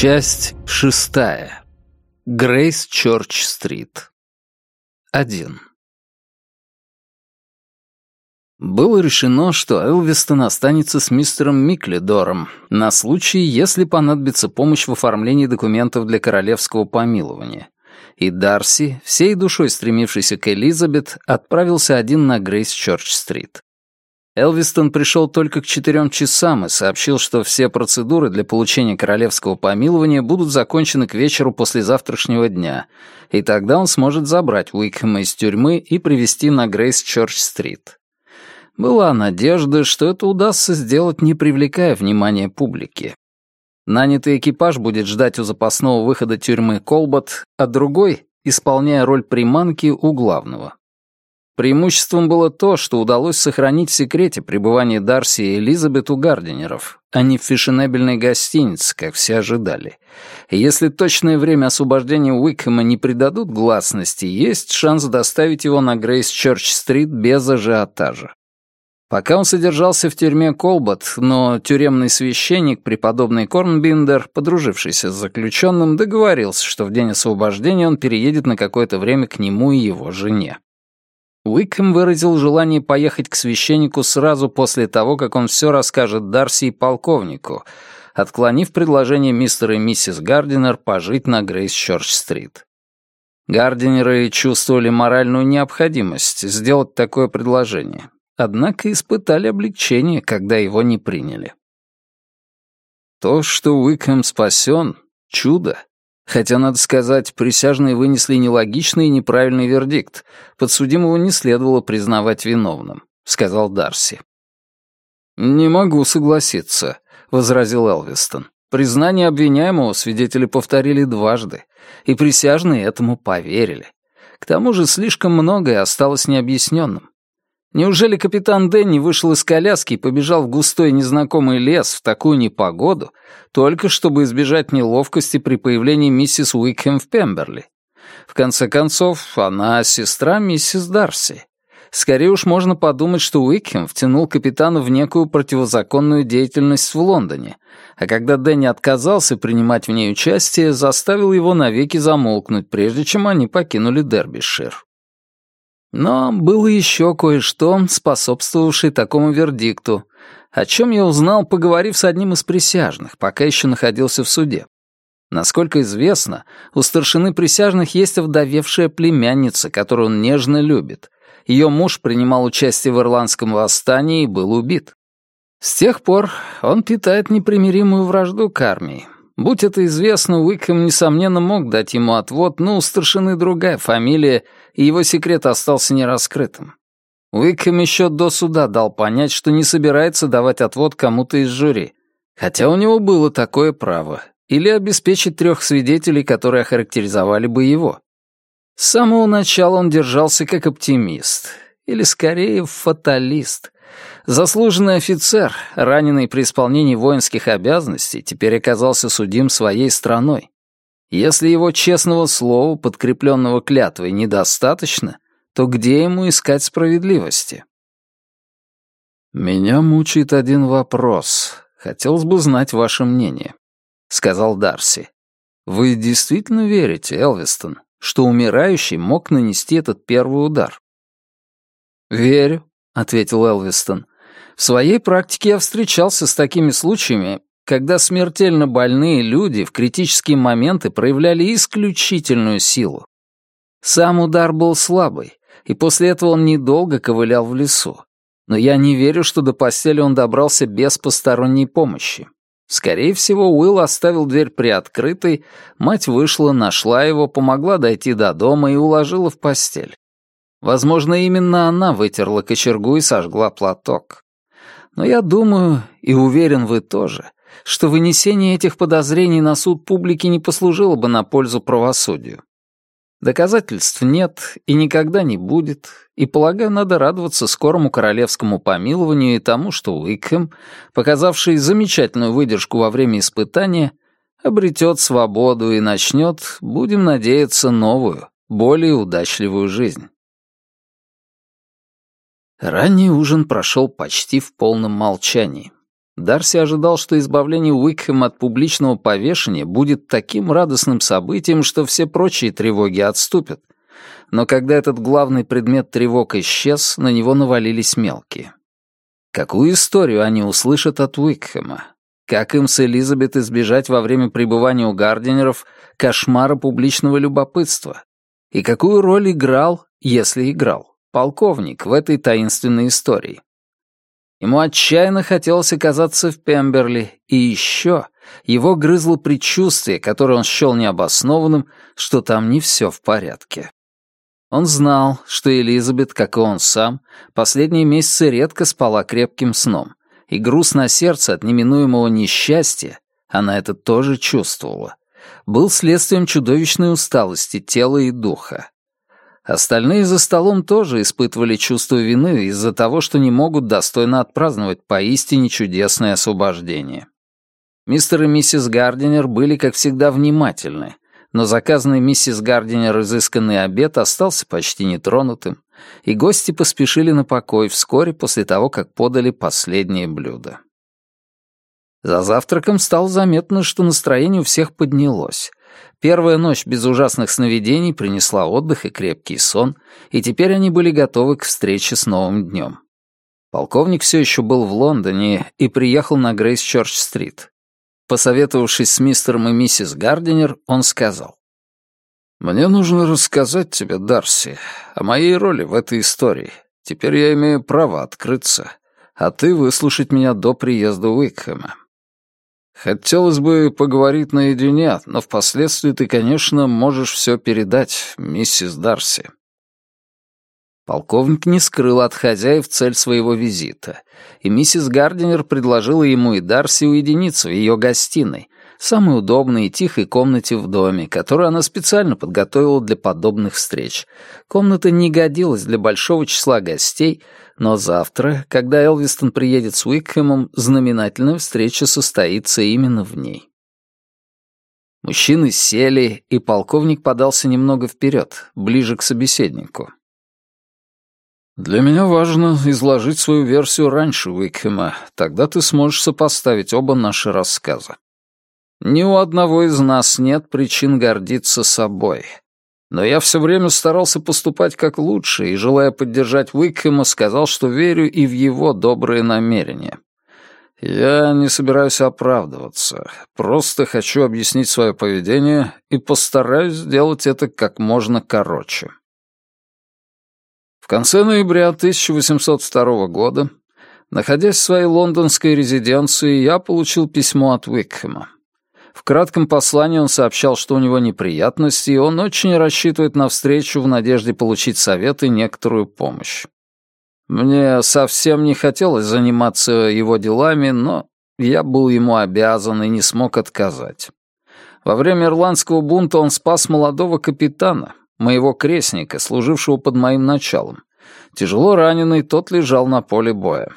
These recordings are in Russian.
Часть шестая. Грейс Чорч-стрит. Один. Было решено, что Элвистон останется с мистером Микледором на случай, если понадобится помощь в оформлении документов для королевского помилования. И Дарси, всей душой стремившийся к Элизабет, отправился один на Грейс-Чорч-стрит. Элвистон пришел только к четырем часам и сообщил, что все процедуры для получения королевского помилования будут закончены к вечеру послезавтрашнего дня, и тогда он сможет забрать Уикхэма из тюрьмы и привести на Грейс-Чорч-стрит. Была надежда, что это удастся сделать, не привлекая внимания публики. Нанятый экипаж будет ждать у запасного выхода тюрьмы Колбот, а другой — исполняя роль приманки у главного. Преимуществом было то, что удалось сохранить в секрете пребывание Дарси и Элизабет у Гардинеров, а не в фешенебельной гостинице, как все ожидали. Если точное время освобождения Уикхэма не придадут гласности, есть шанс доставить его на Грейс-Чорч-стрит без ажиотажа. Пока он содержался в тюрьме Колбот, но тюремный священник, преподобный Корнбиндер, подружившийся с заключенным, договорился, что в день освобождения он переедет на какое-то время к нему и его жене. Уикхэм выразил желание поехать к священнику сразу после того, как он все расскажет Дарси и полковнику, отклонив предложение мистера и миссис Гардинер пожить на Грейс-Чорч-стрит. Гардинеры чувствовали моральную необходимость сделать такое предложение, однако испытали облегчение, когда его не приняли. То, что Уикхэм спасен — чудо. Хотя, надо сказать, присяжные вынесли нелогичный и неправильный вердикт. Подсудимого не следовало признавать виновным», — сказал Дарси. «Не могу согласиться», — возразил Элвистон. «Признание обвиняемого свидетели повторили дважды, и присяжные этому поверили. К тому же слишком многое осталось необъясненным. Неужели капитан Дэнни вышел из коляски и побежал в густой незнакомый лес в такую непогоду, только чтобы избежать неловкости при появлении миссис Уикхэм в Пемберли? В конце концов, она сестра миссис Дарси. Скорее уж можно подумать, что Уикхем втянул капитана в некую противозаконную деятельность в Лондоне, а когда Дэнни отказался принимать в ней участие, заставил его навеки замолкнуть, прежде чем они покинули Дербишир. Но было еще кое-что, способствовавшее такому вердикту, о чем я узнал, поговорив с одним из присяжных, пока еще находился в суде. Насколько известно, у старшины присяжных есть овдовевшая племянница, которую он нежно любит. Ее муж принимал участие в ирландском восстании и был убит. С тех пор он питает непримиримую вражду к армии. Будь это известно, Уикхэм, несомненно, мог дать ему отвод, но у старшины другая фамилия — его секрет остался нераскрытым. Уикхэм еще до суда дал понять, что не собирается давать отвод кому-то из жюри, хотя у него было такое право, или обеспечить трех свидетелей, которые охарактеризовали бы его. С самого начала он держался как оптимист, или скорее фаталист. Заслуженный офицер, раненый при исполнении воинских обязанностей, теперь оказался судим своей страной. Если его честного слова, подкрепленного клятвой, недостаточно, то где ему искать справедливости? «Меня мучает один вопрос. Хотелось бы знать ваше мнение», — сказал Дарси. «Вы действительно верите, Элвистон, что умирающий мог нанести этот первый удар?» «Верю», — ответил Элвистон. «В своей практике я встречался с такими случаями когда смертельно больные люди в критические моменты проявляли исключительную силу. Сам удар был слабый, и после этого он недолго ковылял в лесу. Но я не верю, что до постели он добрался без посторонней помощи. Скорее всего, Уилл оставил дверь приоткрытой, мать вышла, нашла его, помогла дойти до дома и уложила в постель. Возможно, именно она вытерла кочергу и сожгла платок. Но я думаю, и уверен вы тоже, что вынесение этих подозрений на суд публики не послужило бы на пользу правосудию. Доказательств нет и никогда не будет, и, полагаю, надо радоваться скорому королевскому помилованию и тому, что Уикхэм, показавший замечательную выдержку во время испытания, обретет свободу и начнет, будем надеяться, новую, более удачливую жизнь. Ранний ужин прошел почти в полном молчании. Дарси ожидал, что избавление Уикхэма от публичного повешения будет таким радостным событием, что все прочие тревоги отступят. Но когда этот главный предмет тревог исчез, на него навалились мелкие. Какую историю они услышат от Уикхэма? Как им с Элизабет избежать во время пребывания у Гардинеров кошмара публичного любопытства? И какую роль играл, если играл, полковник в этой таинственной истории? Ему отчаянно хотелось оказаться в Пемберли, и еще его грызло предчувствие, которое он счел необоснованным, что там не все в порядке. Он знал, что Элизабет, как и он сам, последние месяцы редко спала крепким сном, и груз на сердце от неминуемого несчастья, она это тоже чувствовала, был следствием чудовищной усталости тела и духа. Остальные за столом тоже испытывали чувство вины из-за того, что не могут достойно отпраздновать поистине чудесное освобождение. Мистер и миссис Гардинер были, как всегда, внимательны, но заказанный миссис Гардинер изысканный обед остался почти нетронутым, и гости поспешили на покой вскоре после того, как подали последнее блюдо. За завтраком стало заметно, что настроение у всех поднялось. Первая ночь без ужасных сновидений принесла отдых и крепкий сон, и теперь они были готовы к встрече с новым днем. Полковник все еще был в Лондоне и приехал на Грейс-Чорч-стрит. Посоветовавшись с мистером и миссис Гардинер, он сказал. «Мне нужно рассказать тебе, Дарси, о моей роли в этой истории. Теперь я имею право открыться, а ты выслушать меня до приезда Уикхэма. Хотелось бы поговорить наедине, но впоследствии ты, конечно, можешь все передать, миссис Дарси». Полковник не скрыл от хозяев цель своего визита, и миссис Гардинер предложила ему и Дарси уединиться в ее гостиной, самой удобной и тихой комнате в доме, которую она специально подготовила для подобных встреч. Комната не годилась для большого числа гостей, но завтра, когда Элвистон приедет с Уикхэмом, знаменательная встреча состоится именно в ней. Мужчины сели, и полковник подался немного вперед, ближе к собеседнику. «Для меня важно изложить свою версию раньше Уикхема, тогда ты сможешь сопоставить оба наши рассказа. Ни у одного из нас нет причин гордиться собой. Но я все время старался поступать как лучше и, желая поддержать Уикхэма, сказал, что верю и в его добрые намерения. Я не собираюсь оправдываться, просто хочу объяснить свое поведение и постараюсь сделать это как можно короче. В конце ноября 1802 года, находясь в своей лондонской резиденции, я получил письмо от Уикхэма. В кратком послании он сообщал, что у него неприятности, и он очень рассчитывает на встречу в надежде получить совет и некоторую помощь. Мне совсем не хотелось заниматься его делами, но я был ему обязан и не смог отказать. Во время ирландского бунта он спас молодого капитана, моего крестника, служившего под моим началом. Тяжело раненый, тот лежал на поле боя.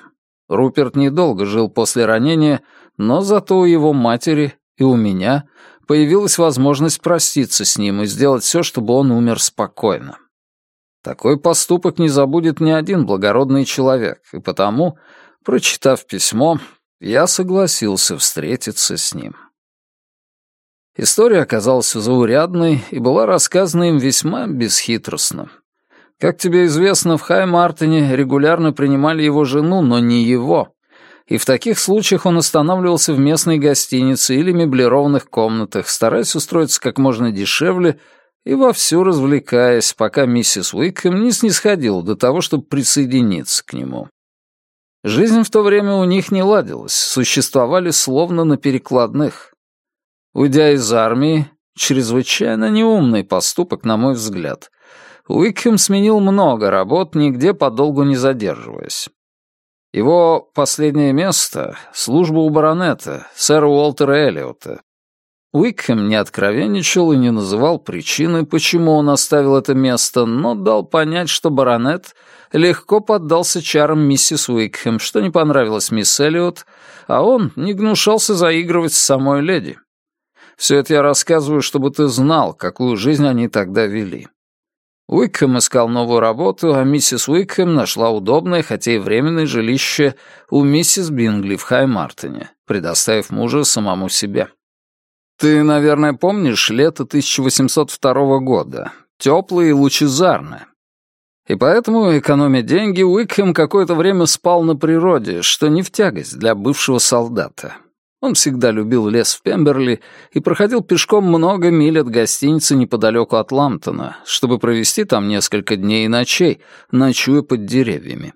Руперт недолго жил после ранения, но зато у его матери и у меня появилась возможность проститься с ним и сделать все, чтобы он умер спокойно. Такой поступок не забудет ни один благородный человек, и потому, прочитав письмо, я согласился встретиться с ним. История оказалась заурядной и была рассказана им весьма бесхитростно. Как тебе известно, в Хай-Мартине регулярно принимали его жену, но не его и в таких случаях он останавливался в местной гостинице или меблированных комнатах, стараясь устроиться как можно дешевле и вовсю развлекаясь, пока миссис Уикхэм не снисходила до того, чтобы присоединиться к нему. Жизнь в то время у них не ладилась, существовали словно на перекладных. Уйдя из армии, чрезвычайно неумный поступок, на мой взгляд, Уикхэм сменил много работ, нигде подолгу не задерживаясь. Его последнее место — служба у баронета, сэра Уолтера Эллиота. Уикхэм не откровенничал и не называл причины, почему он оставил это место, но дал понять, что баронет легко поддался чарам миссис Уикхэм, что не понравилось мисс Эллиот, а он не гнушался заигрывать с самой леди. Все это я рассказываю, чтобы ты знал, какую жизнь они тогда вели. Уикхэм искал новую работу, а миссис Уикхэм нашла удобное, хотя и временное жилище у миссис Бингли в Хаймартоне, предоставив мужа самому себе. Ты, наверное, помнишь лето 1802 года. Теплое и лучезарное. И поэтому, экономя деньги, Уикхэм какое-то время спал на природе, что не в тягость для бывшего солдата. Он всегда любил лес в Пемберли и проходил пешком много миль от гостиницы неподалеку от Ламптона, чтобы провести там несколько дней и ночей, ночуя под деревьями.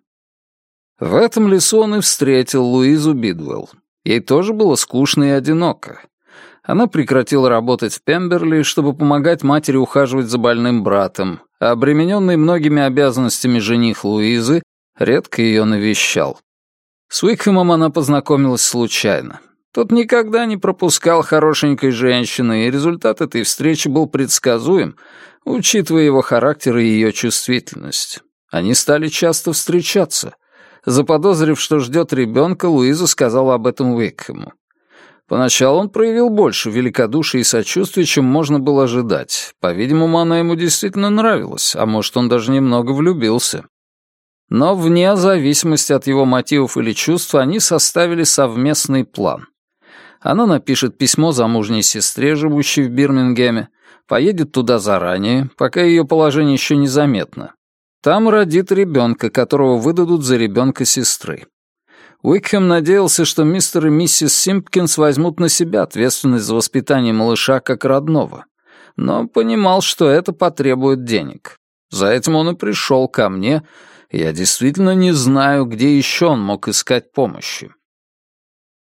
В этом лесу он и встретил Луизу Бидвелл. Ей тоже было скучно и одиноко. Она прекратила работать в Пемберли, чтобы помогать матери ухаживать за больным братом, а обремененный многими обязанностями жених Луизы редко ее навещал. С Уикхэмом она познакомилась случайно. Тот никогда не пропускал хорошенькой женщины, и результат этой встречи был предсказуем, учитывая его характер и ее чувствительность. Они стали часто встречаться. Заподозрив, что ждет ребенка, Луиза сказала об этом Уикхэму. Поначалу он проявил больше великодушия и сочувствия, чем можно было ожидать. По-видимому, она ему действительно нравилась, а может, он даже немного влюбился. Но вне зависимости от его мотивов или чувств они составили совместный план — она напишет письмо замужней сестре, живущей в Бирмингеме, поедет туда заранее, пока ее положение еще незаметно. Там родит ребенка, которого выдадут за ребенка сестры. Уикхэм надеялся, что мистер и миссис Симпкинс возьмут на себя ответственность за воспитание малыша как родного, но понимал, что это потребует денег. За этим он и пришел ко мне, я действительно не знаю, где еще он мог искать помощи.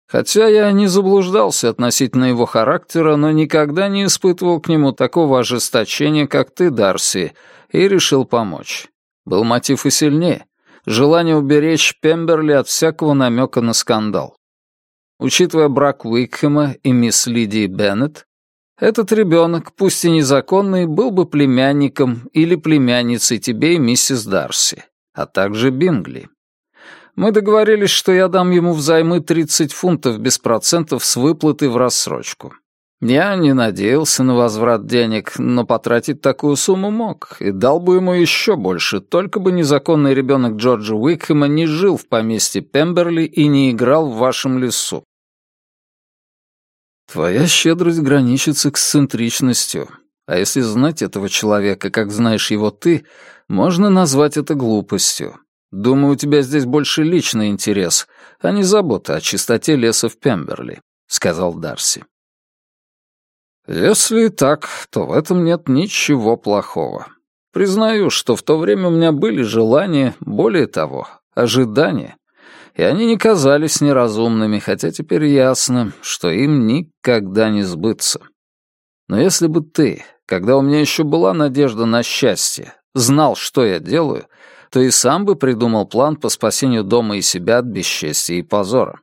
Хотя я не заблуждался относительно его характера, но никогда не испытывал к нему такого ожесточения, как ты, Дарси, и решил помочь. Был мотив и сильнее — желание уберечь Пемберли от всякого намека на скандал. Учитывая брак Уикхэма и мисс Лидии Беннет, этот ребенок, пусть и незаконный, был бы племянником или племянницей тебе и миссис Дарси, а также Бингли. Мы договорились, что я дам ему взаймы 30 фунтов без процентов с выплаты в рассрочку. Я не надеялся на возврат денег, но потратить такую сумму мог, и дал бы ему еще больше, только бы незаконный ребенок Джорджа Уикхема не жил в поместье Пемберли и не играл в вашем лесу. Твоя щедрость граничит с эксцентричностью, а если знать этого человека, как знаешь его ты, можно назвать это глупостью. Думаю, у тебя здесь больше личный интерес, а не забота о чистоте леса в Пемберли», — сказал Дарси. «Если так, то в этом нет ничего плохого. Признаю, что в то время у меня были желания, более того, ожидания, и они не казались неразумными, хотя теперь ясно, что им никогда не сбыться. Но если бы ты, когда у меня еще была надежда на счастье, знал, что я делаю, — то и сам бы придумал план по спасению дома и себя от бесчестия и позора.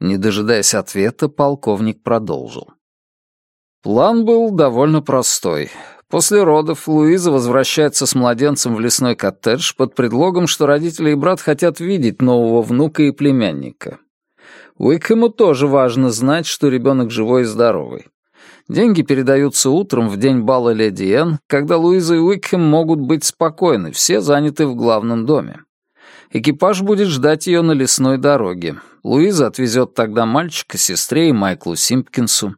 Не дожидаясь ответа, полковник продолжил. План был довольно простой. После родов Луиза возвращается с младенцем в лесной коттедж под предлогом, что родители и брат хотят видеть нового внука и племянника. Уикхэму тоже важно знать, что ребенок живой и здоровый. Деньги передаются утром в день бала Леди Энн, когда Луиза и Уикхэм могут быть спокойны, все заняты в главном доме. Экипаж будет ждать ее на лесной дороге. Луиза отвезет тогда мальчика сестре и Майклу Симпкинсу.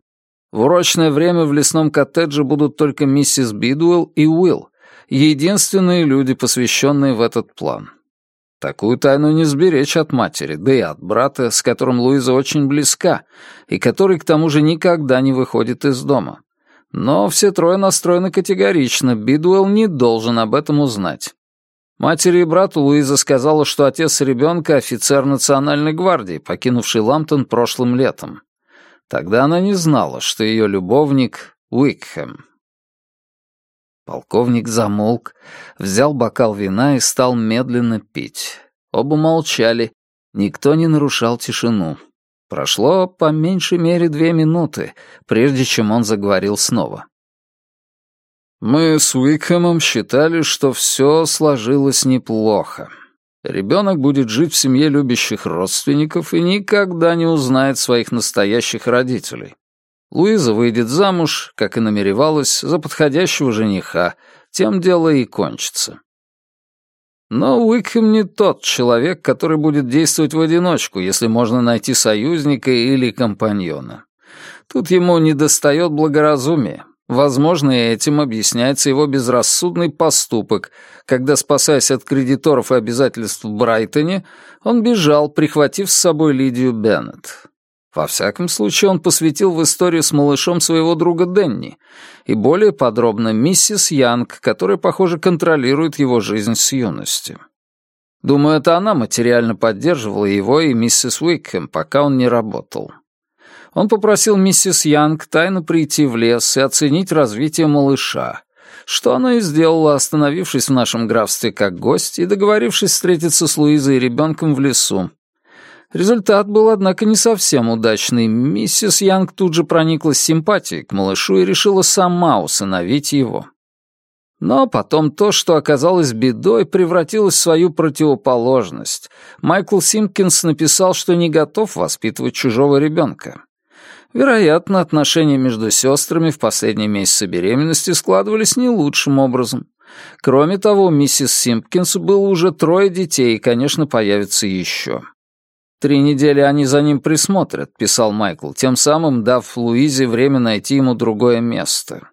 В урочное время в лесном коттедже будут только миссис Бидуэлл и Уилл, единственные люди, посвященные в этот план. Такую тайну не сберечь от матери, да и от брата, с которым Луиза очень близка, и который, к тому же, никогда не выходит из дома. Но все трое настроены категорично, Бидуэлл не должен об этом узнать. Матери и брату Луиза сказала, что отец ребенка — офицер Национальной гвардии, покинувший Ламптон прошлым летом. Тогда она не знала, что ее любовник — Уикхэм. Полковник замолк, взял бокал вина и стал медленно пить. Оба молчали, никто не нарушал тишину. Прошло по меньшей мере две минуты, прежде чем он заговорил снова. «Мы с Уикхэмом считали, что все сложилось неплохо. Ребенок будет жить в семье любящих родственников и никогда не узнает своих настоящих родителей. Луиза выйдет замуж, как и намеревалась, за подходящего жениха. Тем дело и кончится. Но Уикхэм не тот человек, который будет действовать в одиночку, если можно найти союзника или компаньона. Тут ему недостает благоразумия. Возможно, этим объясняется его безрассудный поступок, когда, спасаясь от кредиторов и обязательств в Брайтоне, он бежал, прихватив с собой Лидию Беннет. Во всяком случае, он посвятил в историю с малышом своего друга Денни, и более подробно миссис Янг, которая, похоже, контролирует его жизнь с юности. Думаю, это она материально поддерживала его и миссис Уикхэм, пока он не работал. Он попросил миссис Янг тайно прийти в лес и оценить развитие малыша, что она и сделала, остановившись в нашем графстве как гость и договорившись встретиться с Луизой и ребенком в лесу, Результат был, однако, не совсем удачный. Миссис Янг тут же прониклась симпатией к малышу и решила сама усыновить его. Но потом то, что оказалось бедой, превратилось в свою противоположность. Майкл Симпкинс написал, что не готов воспитывать чужого ребенка. Вероятно, отношения между сестрами в последние месяцы беременности складывались не лучшим образом. Кроме того, миссис Симпкинс было уже трое детей, и, конечно, появится еще. «Три недели они за ним присмотрят», — писал Майкл, тем самым дав Луизе время найти ему другое место.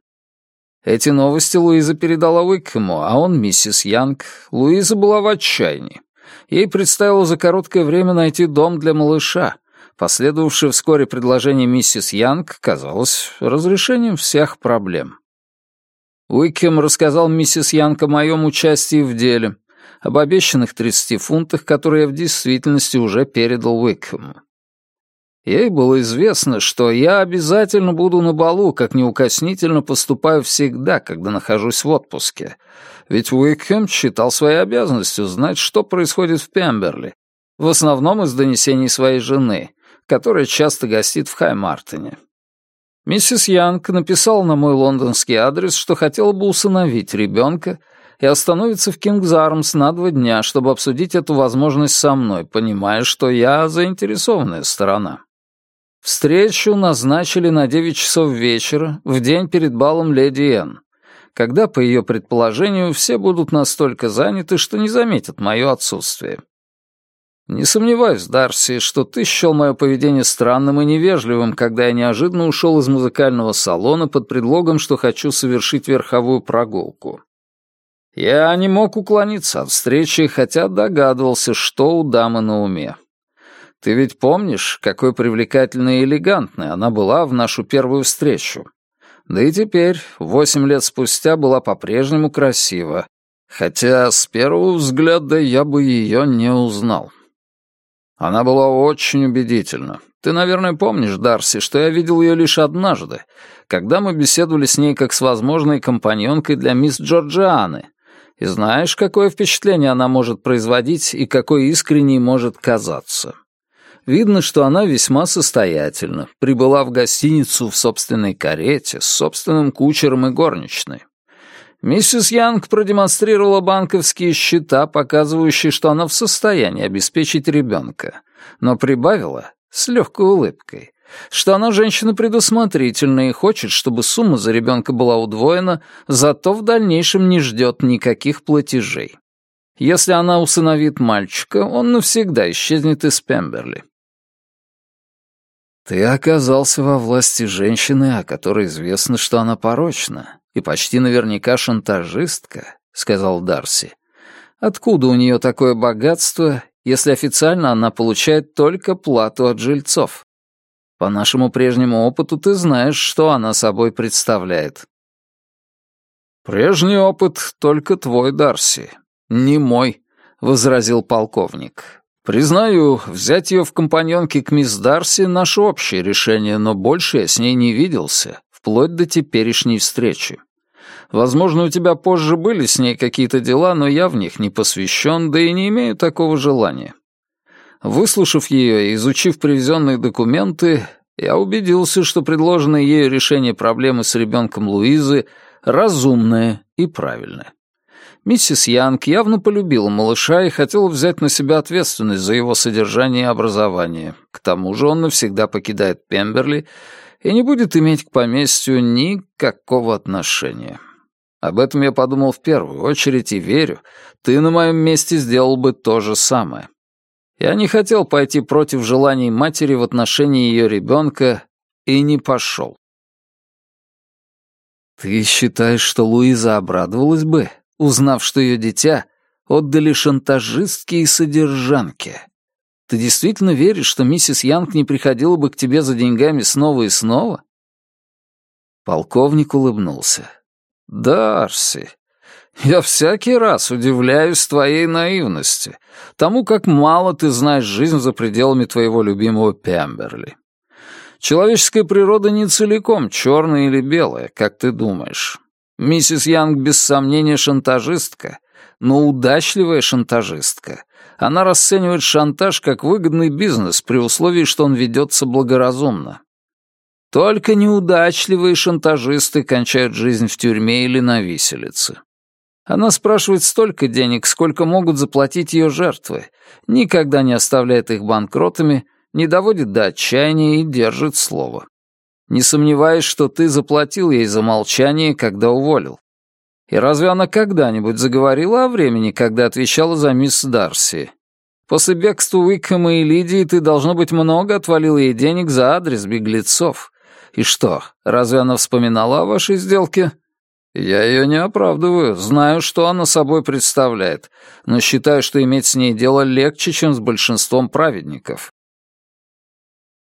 Эти новости Луиза передала Уикхэму, а он миссис Янг. Луиза была в отчаянии. Ей предстояло за короткое время найти дом для малыша. Последовавшее вскоре предложение миссис Янг казалось разрешением всех проблем. Уикхем рассказал миссис Янг о моем участии в деле — об обещанных 30 фунтах, которые я в действительности уже передал Уикхэму. Ей было известно, что я обязательно буду на балу, как неукоснительно поступаю всегда, когда нахожусь в отпуске. Ведь Уикхэм считал своей обязанностью знать, что происходит в Пемберли, в основном из донесений своей жены, которая часто гостит в Хаймартоне. Миссис Янг написала на мой лондонский адрес, что хотела бы усыновить ребенка, и остановится в Кингзармс на два дня, чтобы обсудить эту возможность со мной, понимая, что я заинтересованная сторона. Встречу назначили на 9 часов вечера, в день перед балом Леди Энн, когда, по ее предположению, все будут настолько заняты, что не заметят мое отсутствие. Не сомневаюсь, Дарси, что ты счел мое поведение странным и невежливым, когда я неожиданно ушел из музыкального салона под предлогом, что хочу совершить верховую прогулку. Я не мог уклониться от встречи, хотя догадывался, что у дамы на уме. Ты ведь помнишь, какой привлекательной и элегантной она была в нашу первую встречу? Да и теперь, восемь лет спустя, была по-прежнему красива, хотя с первого взгляда я бы ее не узнал. Она была очень убедительна. Ты, наверное, помнишь, Дарси, что я видел ее лишь однажды, когда мы беседовали с ней как с возможной компаньонкой для мисс Джорджианы — и знаешь, какое впечатление она может производить и какой искренней может казаться. Видно, что она весьма состоятельна, прибыла в гостиницу в собственной карете с собственным кучером и горничной. Миссис Янг продемонстрировала банковские счета, показывающие, что она в состоянии обеспечить ребенка, но прибавила с легкой улыбкой, что она женщина предусмотрительная и хочет, чтобы сумма за ребенка была удвоена, зато в дальнейшем не ждет никаких платежей. Если она усыновит мальчика, он навсегда исчезнет из Пемберли. Ты оказался во власти женщины, о которой известно, что она порочна, и почти наверняка шантажистка, сказал Дарси. Откуда у нее такое богатство, если официально она получает только плату от жильцов? По нашему прежнему опыту ты знаешь, что она собой представляет». «Прежний опыт только твой, Дарси, не мой», — возразил полковник. «Признаю, взять ее в компаньонки к мисс Дарси — наше общее решение, но больше я с ней не виделся, вплоть до теперешней встречи. Возможно, у тебя позже были с ней какие-то дела, но я в них не посвящен, да и не имею такого желания. Выслушав ее и изучив привезенные документы, я убедился, что предложенное ею решение проблемы с ребенком Луизы разумное и правильное. Миссис Янг явно полюбила малыша и хотела взять на себя ответственность за его содержание и образование. К тому же он навсегда покидает Пемберли и не будет иметь к поместью никакого отношения. Об этом я подумал в первую очередь и верю, ты на моем месте сделал бы то же самое. Я не хотел пойти против желаний матери в отношении ее ребенка и не пошел. «Ты считаешь, что Луиза обрадовалась бы, узнав, что ее дитя отдали шантажистке и содержанке? Ты действительно веришь, что миссис Янг не приходила бы к тебе за деньгами снова и снова?» Полковник улыбнулся. «Дарси, я всякий раз удивляюсь твоей наивности, тому, как мало ты знаешь жизнь за пределами твоего любимого Пемберли. Человеческая природа не целиком черная или белая, как ты думаешь. Миссис Янг без сомнения шантажистка, но удачливая шантажистка. Она расценивает шантаж как выгодный бизнес при условии, что он ведется благоразумно. Только неудачливые шантажисты кончают жизнь в тюрьме или на виселице. А она спрашивает столько денег, сколько могут заплатить ее жертвы, никогда не оставляет их банкротами, не доводит до отчаяния и держит слово. Не сомневаюсь, что ты заплатил ей за молчание, когда уволил. И разве она когда-нибудь заговорила о времени, когда отвечала за мисс Дарси? После бегства Уикхэма и Лидии ты, должно быть, много отвалил ей денег за адрес беглецов. И что, разве она вспоминала о вашей сделке?» Я ее не оправдываю, знаю, что она собой представляет, но считаю, что иметь с ней дело легче, чем с большинством праведников.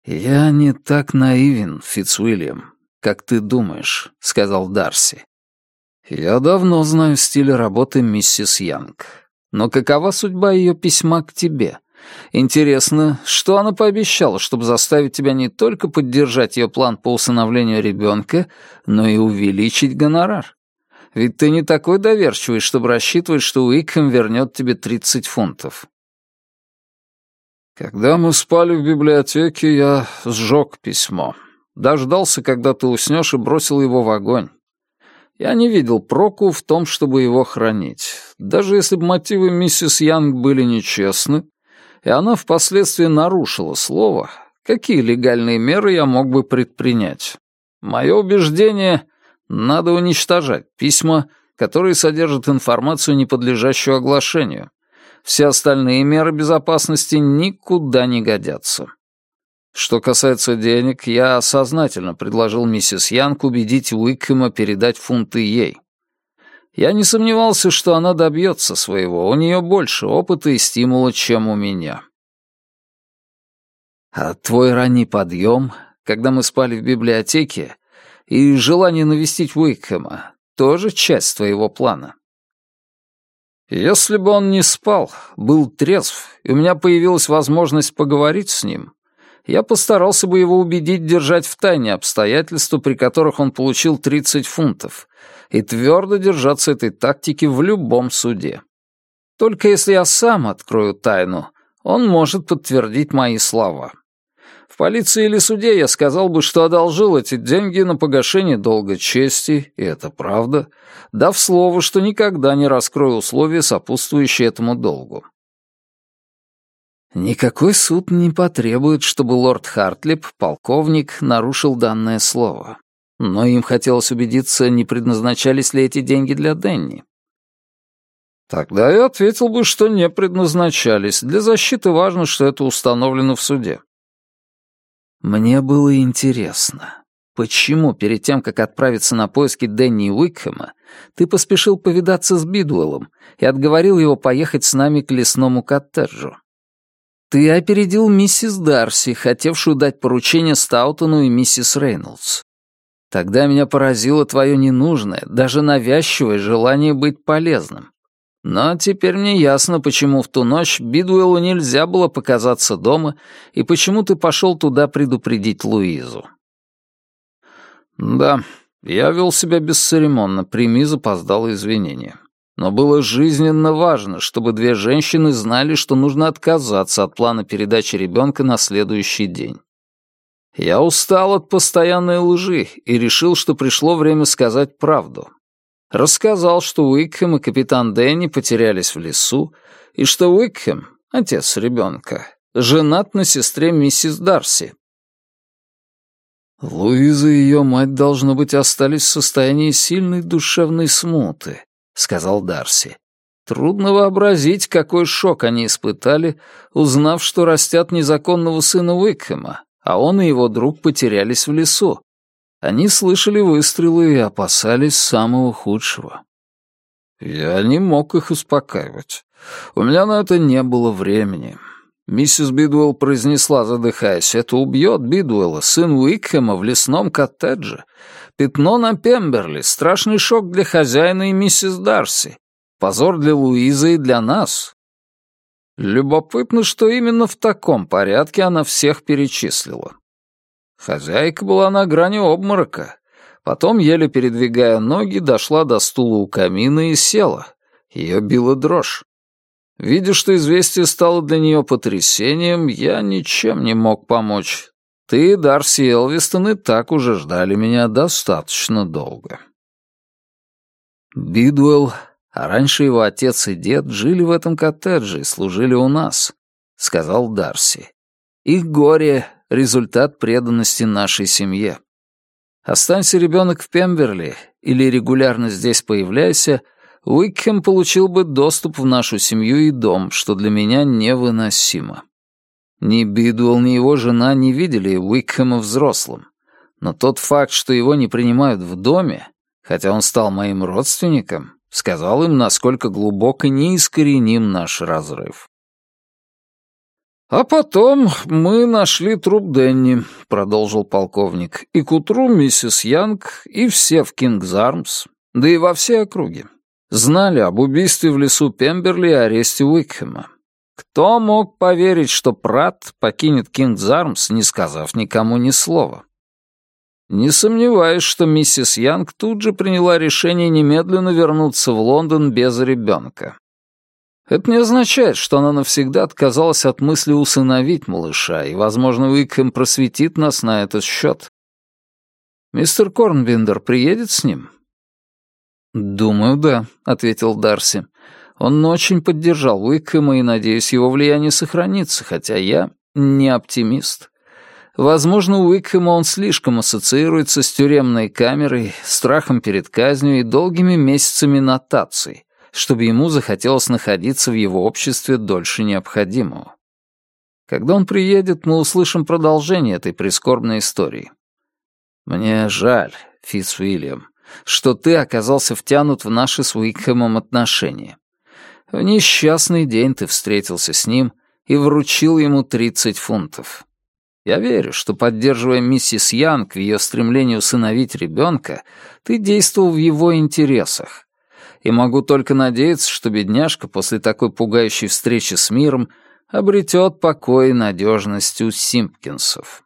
«Я не так наивен, Фицуильям, как ты думаешь», — сказал Дарси. «Я давно знаю стиль работы миссис Янг, но какова судьба ее письма к тебе?» Интересно, что она пообещала, чтобы заставить тебя не только поддержать ее план по усыновлению ребенка, но и увеличить гонорар? Ведь ты не такой доверчивый, чтобы рассчитывать, что Уикхэм вернет тебе 30 фунтов. Когда мы спали в библиотеке, я сжег письмо. Дождался, когда ты уснешь, и бросил его в огонь. Я не видел проку в том, чтобы его хранить. Даже если бы мотивы миссис Янг были нечестны, и она впоследствии нарушила слово, какие легальные меры я мог бы предпринять? Мое убеждение — надо уничтожать письма, которые содержат информацию, не подлежащую оглашению. Все остальные меры безопасности никуда не годятся. Что касается денег, я сознательно предложил миссис Янг убедить Уикхема передать фунты ей. Я не сомневался, что она добьется своего. У нее больше опыта и стимула, чем у меня. А твой ранний подъем, когда мы спали в библиотеке, и желание навестить Уикхэма — тоже часть твоего плана. Если бы он не спал, был трезв, и у меня появилась возможность поговорить с ним, я постарался бы его убедить держать в тайне обстоятельства, при которых он получил 30 фунтов — и твердо держаться этой тактики в любом суде. Только если я сам открою тайну, он может подтвердить мои слова. В полиции или суде я сказал бы, что одолжил эти деньги на погашение долга чести, и это правда, дав слово, что никогда не раскрою условия, сопутствующие этому долгу. Никакой суд не потребует, чтобы лорд Хартлип, полковник, нарушил данное слово. Но им хотелось убедиться, не предназначались ли эти деньги для Дэнни. Тогда я ответил бы, что не предназначались. Для защиты важно, что это установлено в суде. Мне было интересно, почему перед тем, как отправиться на поиски Дэнни Уикхэма, ты поспешил повидаться с Бидуэллом и отговорил его поехать с нами к лесному коттеджу? Ты опередил миссис Дарси, хотевшую дать поручение Стаутону и миссис Рейнольдс. Тогда меня поразило твое ненужное, даже навязчивое желание быть полезным. Но теперь мне ясно, почему в ту ночь Бидуэлу нельзя было показаться дома и почему ты пошел туда предупредить Луизу. Да, я вел себя бесцеремонно, прими запоздало извинения. Но было жизненно важно, чтобы две женщины знали, что нужно отказаться от плана передачи ребенка на следующий день. Я устал от постоянной лжи и решил, что пришло время сказать правду. Рассказал, что Уикхэм и капитан Дэнни потерялись в лесу, и что Уикхэм, отец ребенка, женат на сестре миссис Дарси. «Луиза и ее мать, должно быть, остались в состоянии сильной душевной смуты», — сказал Дарси. Трудно вообразить, какой шок они испытали, узнав, что растят незаконного сына Уикхэма, а он и его друг потерялись в лесу. Они слышали выстрелы и опасались самого худшего. Я не мог их успокаивать. У меня на это не было времени. Миссис Бидуэлл произнесла, задыхаясь, «Это убьет Бидуэлла, сын Уикхема в лесном коттедже. Пятно на Пемберли, страшный шок для хозяина и миссис Дарси. Позор для Луизы и для нас. Любопытно, что именно в таком порядке она всех перечислила. Хозяйка была на грани обморока. Потом, еле передвигая ноги, дошла до стула у камина и села. Ее била дрожь. Видя, что известие стало для нее потрясением, я ничем не мог помочь. Ты, Дарси и Элвистон, и так уже ждали меня достаточно долго. Бидуэлл а раньше его отец и дед жили в этом коттедже и служили у нас», — сказал Дарси. «Их горе — результат преданности нашей семье. Останься ребенок в Пемберли или регулярно здесь появляйся, Уикхем получил бы доступ в нашу семью и дом, что для меня невыносимо». Ни Бидуэлл, ни его жена не видели Уикхэма взрослым. Но тот факт, что его не принимают в доме, хотя он стал моим родственником, Сказал им, насколько глубок и неискореним наш разрыв. «А потом мы нашли труп Денни», — продолжил полковник, «и к утру миссис Янг и все в Кингзармс, да и во всей округе, знали об убийстве в лесу Пемберли и аресте Уикхема. Кто мог поверить, что Прат покинет Кингзармс, не сказав никому ни слова?» Не сомневаюсь, что миссис Янг тут же приняла решение немедленно вернуться в Лондон без ребенка. Это не означает, что она навсегда отказалась от мысли усыновить малыша, и, возможно, Уикхэм просветит нас на этот счет. Мистер Корнбиндер приедет с ним? «Думаю, да», — ответил Дарси. «Он очень поддержал Уикхэма, и, надеюсь, его влияние сохранится, хотя я не оптимист». Возможно, Уикхэма он слишком ассоциируется с тюремной камерой, страхом перед казнью и долгими месяцами нотаций, чтобы ему захотелось находиться в его обществе дольше необходимого. Когда он приедет, мы услышим продолжение этой прискорбной истории. Мне жаль, Фитц Уильям, что ты оказался втянут в наши с Уикхэмом отношения. В несчастный день ты встретился с ним и вручил ему 30 фунтов. Я верю, что, поддерживая миссис Янг в ее стремлении усыновить ребенка, ты действовал в его интересах. И могу только надеяться, что бедняжка после такой пугающей встречи с миром обретет покой и надежность у Симпкинсов.